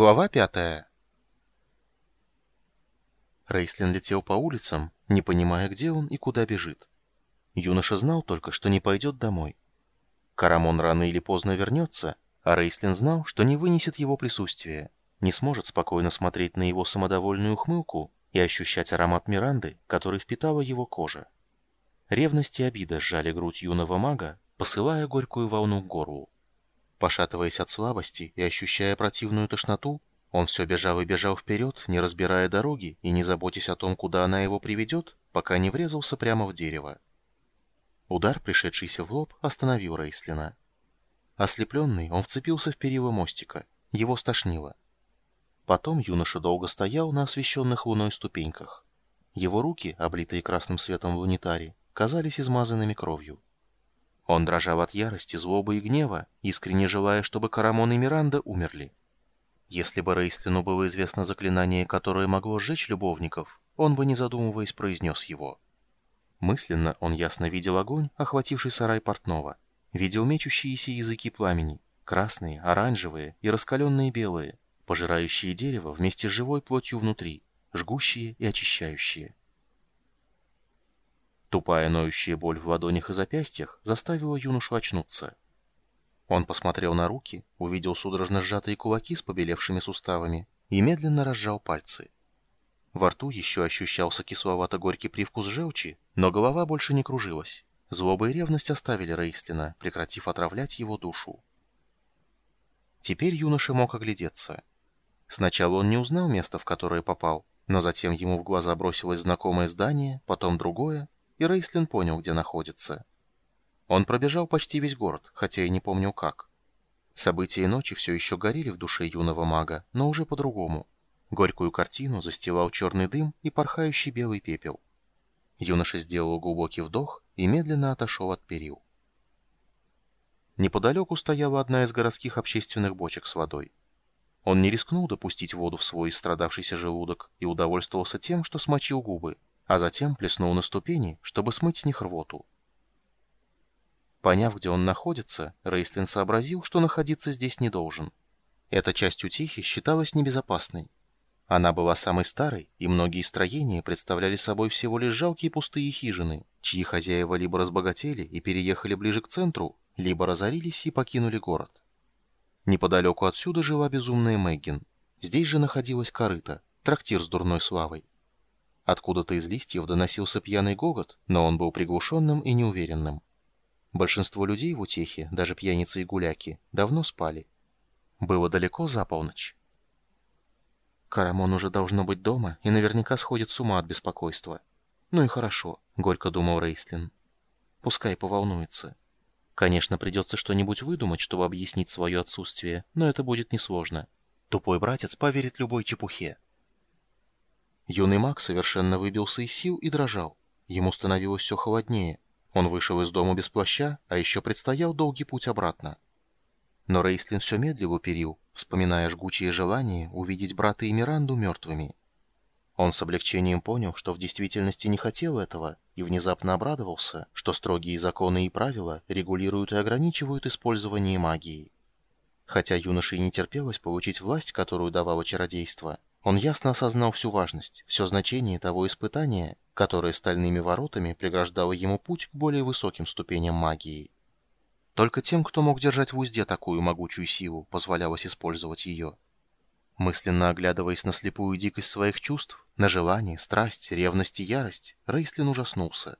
Глава пятая. Рейслин летел по улицам, не понимая, где он и куда бежит. Юноша знал только, что не пойдет домой. Карамон рано или поздно вернется, а Рейслин знал, что не вынесет его присутствия, не сможет спокойно смотреть на его самодовольную ухмылку и ощущать аромат Миранды, который впитала его кожа. Ревность и обида сжали грудь юного мага, посылая горькую волну к горлу. Пошатываясь от слабости и ощущая противную тошноту, он все бежал и бежал вперед, не разбирая дороги и не заботясь о том, куда она его приведет, пока не врезался прямо в дерево. Удар, пришедшийся в лоб, остановил Рейслина. Ослепленный, он вцепился в перила мостика. Его стошнило. Потом юноша долго стоял на освещенных луной ступеньках. Его руки, облитые красным светом в лунитаре, казались измазанными кровью. Он дрожал от ярости, злобы и гнева, искренне желая, чтобы Карамон и Миранда умерли. Если бы Рейстлину было известно заклинание, которое могло сжечь любовников, он бы, не задумываясь, произнес его. Мысленно он ясно видел огонь, охвативший сарай портного, видел мечущиеся языки пламени, красные, оранжевые и раскаленные белые, пожирающие дерево вместе с живой плотью внутри, жгущие и очищающие. Тупая ноющая боль в ладонях и запястьях заставила юношу очнуться. Он посмотрел на руки, увидел судорожно сжатые кулаки с побелевшими суставами и медленно разжал пальцы. Во рту еще ощущался кисловато-горький привкус желчи, но голова больше не кружилась. Злоба и ревность оставили Рейстлина, прекратив отравлять его душу. Теперь юноша мог оглядеться. Сначала он не узнал место, в которое попал, но затем ему в глаза бросилось знакомое здание, потом другое, и Рейслин понял, где находится. Он пробежал почти весь город, хотя и не помнил как. События ночи все еще горели в душе юного мага, но уже по-другому. Горькую картину застилал черный дым и порхающий белый пепел. Юноша сделал глубокий вдох и медленно отошел от перил. Неподалеку стояла одна из городских общественных бочек с водой. Он не рискнул допустить воду в свой истрадавшийся желудок и удовольствовался тем, что смочил губы а затем плеснул на ступени, чтобы смыть с них рвоту. Поняв, где он находится, Рейслин сообразил, что находиться здесь не должен. Эта часть утихи считалась небезопасной. Она была самой старой, и многие строения представляли собой всего лишь жалкие пустые хижины, чьи хозяева либо разбогатели и переехали ближе к центру, либо разорились и покинули город. Неподалеку отсюда жила безумная Мэггин. Здесь же находилась корыта, трактир с дурной славой. Откуда-то из листьев доносился пьяный гогот, но он был приглушенным и неуверенным. Большинство людей в утехе, даже пьяницы и гуляки, давно спали. Было далеко за полночь. Карамон уже должно быть дома и наверняка сходит с ума от беспокойства. Ну и хорошо, горько думал Рейслин. Пускай поволнуется. Конечно, придется что-нибудь выдумать, чтобы объяснить свое отсутствие, но это будет несложно. Тупой братец поверит любой чепухе. Юный маг совершенно выбился из сил и дрожал. Ему становилось все холоднее. Он вышел из дома без плаща, а еще предстоял долгий путь обратно. Но Рейслин все медлил перил, вспоминая жгучее желание увидеть брата и Миранду мертвыми. Он с облегчением понял, что в действительности не хотел этого, и внезапно обрадовался, что строгие законы и правила регулируют и ограничивают использование магии. Хотя юноше и не терпелось получить власть, которую давало чародейство, он ясно осознал всю важность, все значение того испытания, которое стальными воротами преграждало ему путь к более высоким ступеням магии. Только тем, кто мог держать в узде такую могучую силу, позволялось использовать ее. Мысленно оглядываясь на слепую дикость своих чувств, на желание, страсть, ревность и ярость, Рейслин ужаснулся.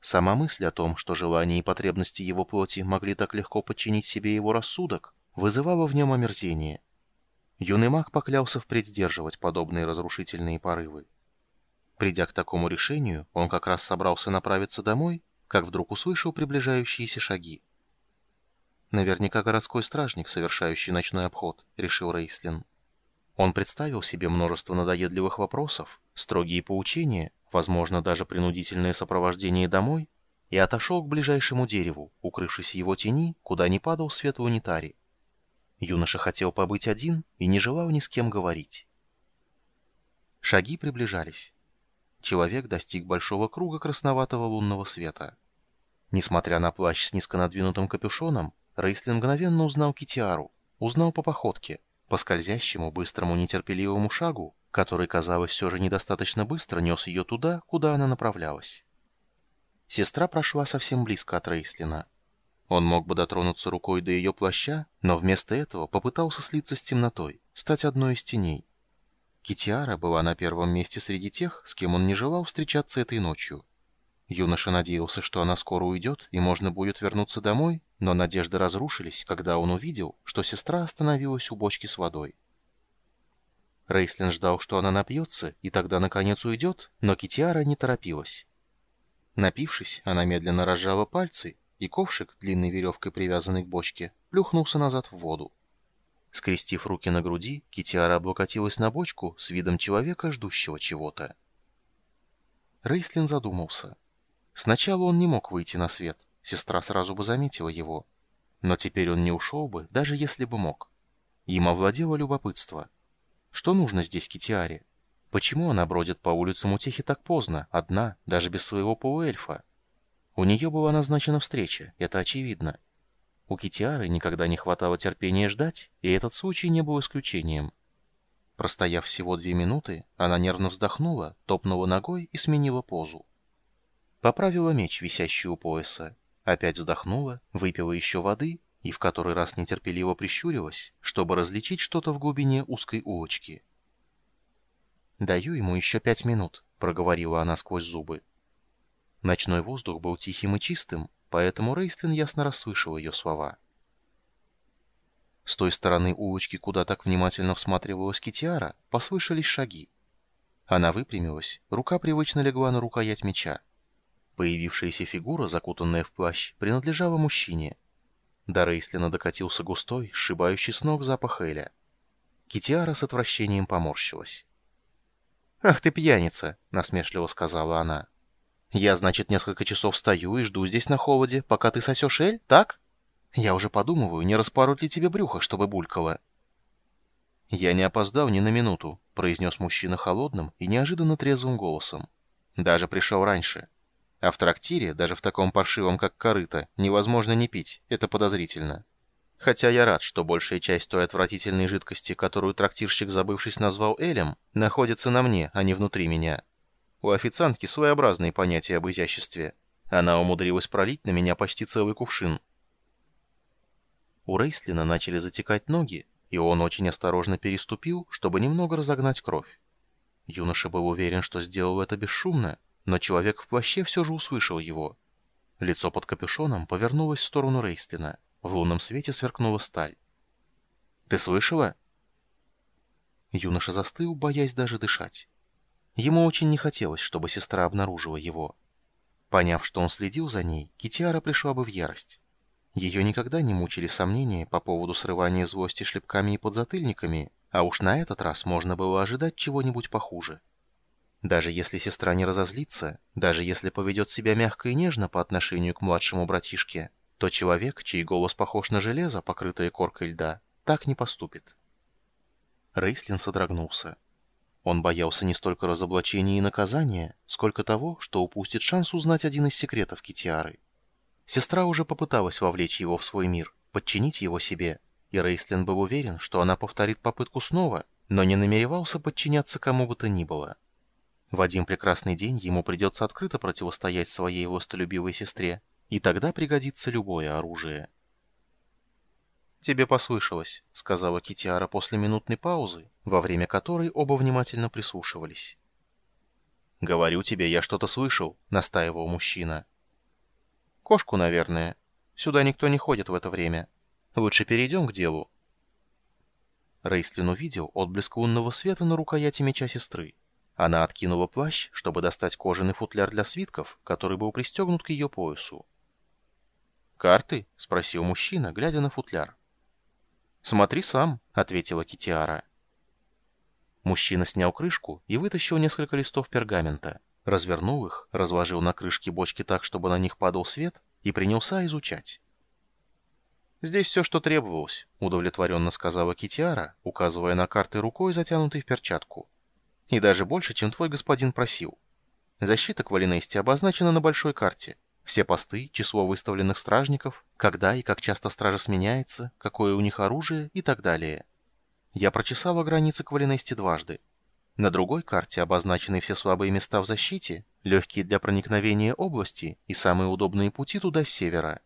Сама мысль о том, что желания и потребности его плоти могли так легко подчинить себе его рассудок, вызывала в нем омерзение. Юный маг поклялся впредь сдерживать подобные разрушительные порывы. Придя к такому решению, он как раз собрался направиться домой, как вдруг услышал приближающиеся шаги. «Наверняка городской стражник, совершающий ночной обход», — решил Рейслин. Он представил себе множество надоедливых вопросов, строгие поучения, возможно, даже принудительное сопровождение домой, и отошел к ближайшему дереву, укрывшись его тени, куда не падал свет в. Юноша хотел побыть один и не желал ни с кем говорить. Шаги приближались. Человек достиг большого круга красноватого лунного света. Несмотря на плащ с низко надвинутым капюшоном, Рейсли мгновенно узнал Китиару, узнал по походке. по скользящему, быстрому, нетерпеливому шагу, который, казалось, все же недостаточно быстро нес ее туда, куда она направлялась. Сестра прошла совсем близко от Рейслина. Он мог бы дотронуться рукой до ее плаща, но вместо этого попытался слиться с темнотой, стать одной из теней. Китиара была на первом месте среди тех, с кем он не желал встречаться этой ночью. Юноша надеялся, что она скоро уйдет, и можно будет вернуться домой, но надежды разрушились, когда он увидел, что сестра остановилась у бочки с водой. Рейслин ждал, что она напьется, и тогда наконец уйдет, но Китиара не торопилась. Напившись, она медленно разжала пальцы, и ковшик, длинной веревкой привязанный к бочке, плюхнулся назад в воду. Скрестив руки на груди, Китиара облокотилась на бочку с видом человека, ждущего чего-то. Рейслин задумался. Сначала он не мог выйти на свет, сестра сразу бы заметила его. Но теперь он не ушел бы, даже если бы мог. Им овладело любопытство. Что нужно здесь Китиаре? Почему она бродит по улицам Утехи так поздно, одна, даже без своего полуэльфа? У нее была назначена встреча, это очевидно. У Китиары никогда не хватало терпения ждать, и этот случай не был исключением. Простояв всего две минуты, она нервно вздохнула, топнула ногой и сменила позу. Поправила меч, висящий у пояса. Опять вздохнула, выпила еще воды и в который раз нетерпеливо прищурилась, чтобы различить что-то в глубине узкой улочки. «Даю ему еще пять минут», — проговорила она сквозь зубы. Ночной воздух был тихим и чистым, поэтому Рейстлин ясно расслышал ее слова. С той стороны улочки, куда так внимательно всматривалась Китиара, послышались шаги. Она выпрямилась, рука привычно легла на рукоять меча. Появившаяся фигура, закутанная в плащ, принадлежала мужчине. До Рейслина докатился густой, сшибающий с ног запах Эля. Китиара с отвращением поморщилась. «Ах ты пьяница!» — насмешливо сказала она. «Я, значит, несколько часов стою и жду здесь на холоде, пока ты сосешь Эль, так? Я уже подумываю, не распороть ли тебе брюхо, чтобы булькало». «Я не опоздал ни на минуту», — произнес мужчина холодным и неожиданно трезвым голосом. «Даже пришел раньше». А в трактире, даже в таком паршивом, как корыто, невозможно не пить, это подозрительно. Хотя я рад, что большая часть той отвратительной жидкости, которую трактирщик, забывшись, назвал Элем, находится на мне, а не внутри меня. У официантки своеобразные понятия об изяществе. Она умудрилась пролить на меня почти целый кувшин. У Рейслина начали затекать ноги, и он очень осторожно переступил, чтобы немного разогнать кровь. Юноша был уверен, что сделал это бесшумно, но человек в плаще все же услышал его. Лицо под капюшоном повернулось в сторону Рейстлина. В лунном свете сверкнула сталь. «Ты слышала?» Юноша застыл, боясь даже дышать. Ему очень не хотелось, чтобы сестра обнаружила его. Поняв, что он следил за ней, Китиара пришла бы в ярость. Ее никогда не мучили сомнения по поводу срывания злости шлепками и подзатыльниками, а уж на этот раз можно было ожидать чего-нибудь похуже. Даже если сестра не разозлится, даже если поведет себя мягко и нежно по отношению к младшему братишке, то человек, чей голос похож на железо, покрытое коркой льда, так не поступит. Рейслин содрогнулся. Он боялся не столько разоблачения и наказания, сколько того, что упустит шанс узнать один из секретов Китиары. Сестра уже попыталась вовлечь его в свой мир, подчинить его себе, и Рейслин был уверен, что она повторит попытку снова, но не намеревался подчиняться кому бы то ни было. В один прекрасный день ему придется открыто противостоять своей властолюбивой сестре, и тогда пригодится любое оружие. «Тебе послышалось», — сказала Китиара после минутной паузы, во время которой оба внимательно прислушивались. «Говорю тебе, я что-то слышал», — настаивал мужчина. «Кошку, наверное. Сюда никто не ходит в это время. Лучше перейдем к делу». Рейстлин увидел отблеск лунного света на рукояти меча сестры. Она откинула плащ, чтобы достать кожаный футляр для свитков, который был пристегнут к ее поясу. «Карты?» — спросил мужчина, глядя на футляр. «Смотри сам», — ответила Китиара. Мужчина снял крышку и вытащил несколько листов пергамента, развернул их, разложил на крышке бочки так, чтобы на них падал свет, и принялся изучать. «Здесь все, что требовалось», — удовлетворенно сказала Китиара, указывая на карты рукой, затянутой в перчатку. И даже больше, чем твой господин просил. Защита к Валинесте обозначена на большой карте. Все посты, число выставленных стражников, когда и как часто стража сменяется, какое у них оружие и так далее. Я прочесала границы Квалинести дважды. На другой карте обозначены все слабые места в защите, легкие для проникновения области и самые удобные пути туда с севера.